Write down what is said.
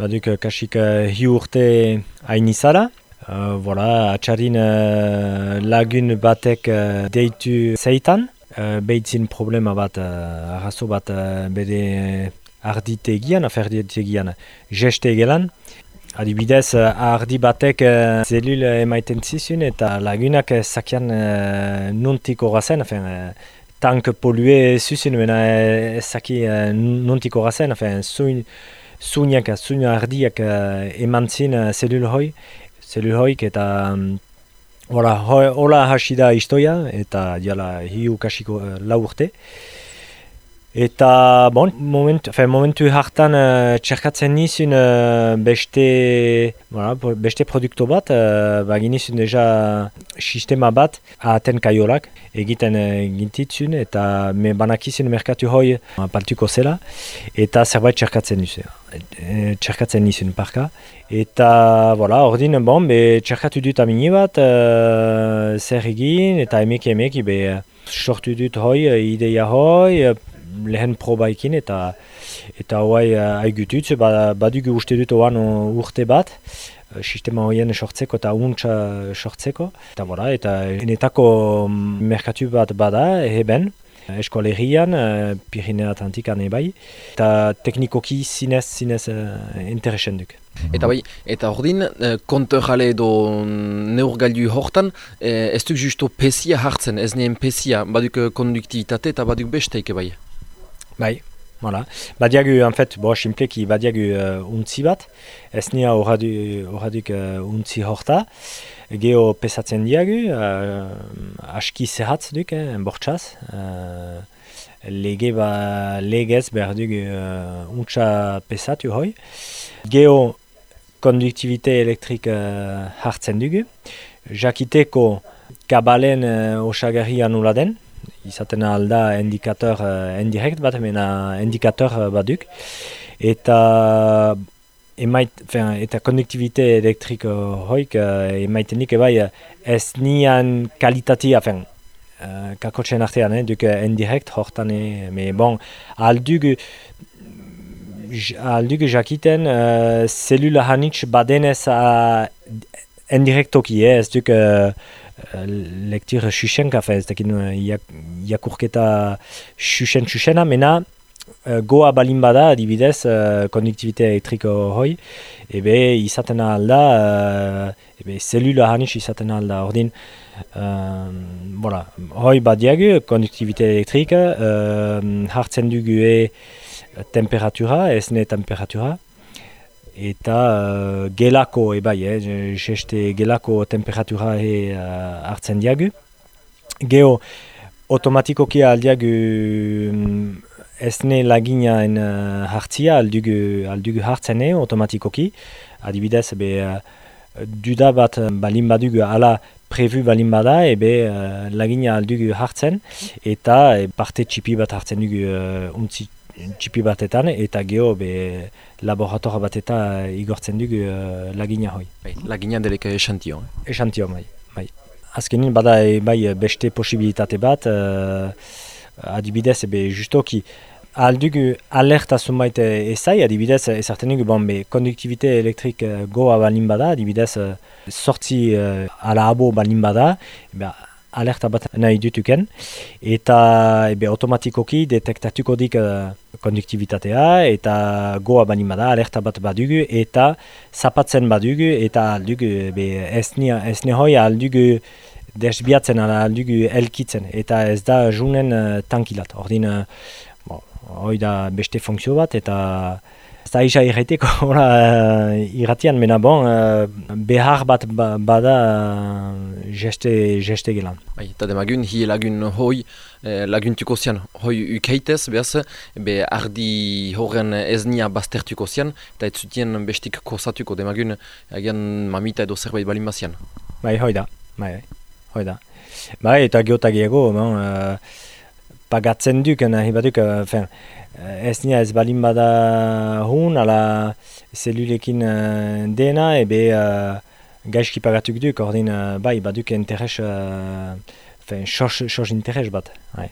baduk kasik hi urte hain izala. Uh, voilà, atxarin uh, lagun batek uh, deitu zeitan. Uh, Beitzin problema bat, uh, arrazo bat uh, bere arditegian, aferditegian, geste gelan. Adibidez, ardi batek uh, zelul emaiten zizun eta lagunak uh, zakian uh, nuntik horazen, uh, tank polue zuzun, mena uh, zaki uh, nuntik horazen, zuin, zuinak, zuin ardiak uh, eman zin zelul hoi, zelul hoik eta um, hola hasi da istoia eta jala hiu kasiko uh, lau urte. Eta, bon, moment, fe, momentu hartan uh, txerkatzen nizun uh, beste, voilà, beste produkto bat, uh, bagin nizun deja sistema bat ahaten kaiolak egiten uh, gintitzun eta me banakizun merkatu hoi paltuko zela eta zerbait txerkatzen nizun, e, txerkatzen nizun parka. Eta, voilà, ordin, bon, be, txerkatu dut amini bat, uh, zer egin eta emeki emeki, be, sortu dut hoi, ideia hoi, lehen probaikin eta eta hoai uh, aigututz, ba, badugu uste dut oan urte bat, uh, sistema hoien sortzeko eta untsa sortzeko. Eta bora, eta enetako merkatu bat bada, heben, eskolerian, uh, Pirinea Atlantikan ebai, eta teknikoki zinez, zinez uh, interesen duk. Eta bai, eta ordin, eh, kontorale edo neurgailu hortan, eh, ez duk justo pesia hartzen, ez nien pesia, baduk konduktivitate eta baduk besteik bai. Bai, voilà. Badiagu, en fait, bo, simpleki, badiagu uh, untzi bat, ez nia horraduk uh, untzi horta, geho pesatzen diagu, uh, aski zehatz duk, eh, bortxaz, uh, lege ba, legez behar dugu uh, untsa pesatu hoi. Geho konduktibite elektrik uh, hartzen dugu, jakiteko kabalen uh, osagarri anula den, izaten alda indikator uh, indirekt bat, mena indikator uh, baduk. Eta emait, fin, eta konduktibite elektrik uh, hoik uh, emaitenik ebai uh, ez nian kalitatia, fin, uh, kakotxen artean, eh, duk indirekt hortan, eh, me bon, aldugu aldugu jakiten uh, zelula hanitz badenez uh, indirektoki, eh, ez duk uh, lektir xuxenka, ez dakin jakurketa xuxen xuxena, mena goa balin bada, adibidez, uh, konduktibite elektriko hoi, ebe izaten alda, uh, ebe zelula hanis izaten alda, ordin, uh, voilà, hoi badiagu, konduktibite elektrika, uh, hartzen dugu e temperatura, ez ne temperatura, eta uh, gelako ebai, eh, jeste gelako temperatura e, uh, hartzen diagu. Geo, automatikoki aldiagu um, esne laginaen uh, hartzia aldugu, aldugu hartzen e, automatikoki. Adibidez, be, uh, duda bat balin badugu ala prevu balin bada, ebe uh, lagina aldugu hartzen, eta parte txipi bat hartzen dugu uh, txipi batetan, eta geho be, laboratora bat eta igortzen dugu uh, lagina hoi. Bai, lagina delek esantio. Eh? Esantio, bai. bai. Azkenin bada e, bai beste posibilitate bat, uh, adibidez, ebe justoki, aldugu alerta zunbait ezai, adibidez, ezartzen dugu, bon, be, konduktibite elektrik goa balin bada, adibidez, sortzi uh, ala abo balin bada, ebe, alerta bat nahi dutuken, eta ebe, automatikoki detektatuko dik uh, konduktibitatea, eta goa bani bada, alerta bat badugu, eta zapatzen badugu, eta aldugu, ebe, ez hoi aldugu desbiatzen, aldugu elkitzen, eta ez da junen uh, tankilat. Ordin, uh, hoi da beste funkzio bat, eta ez da isa irreteko irratian, mena bon, uh, behar bat ba, bada uh, geste, geste gelan. Bai, eta demagun, hi lagun hoi, eh, laguntuko zian, hoi ukeitez, behaz, be ardi horren ez nia baztertuko zian, eta ez zutien bestik kosatuko demagun, agian mamita edo zerbait balin bazian. Bai, hoi da, bai, hoi da. Bai, eta geotagiego, bon, uh, pagatzen duk, nahi baduk, uh, ez nia ez balin bada hun, ala zelulekin uh, dena, ebe uh, gaizki pagatuk duk, ordin, uh, bai, baduk interes, uh, sos, sos interes bat. Bai.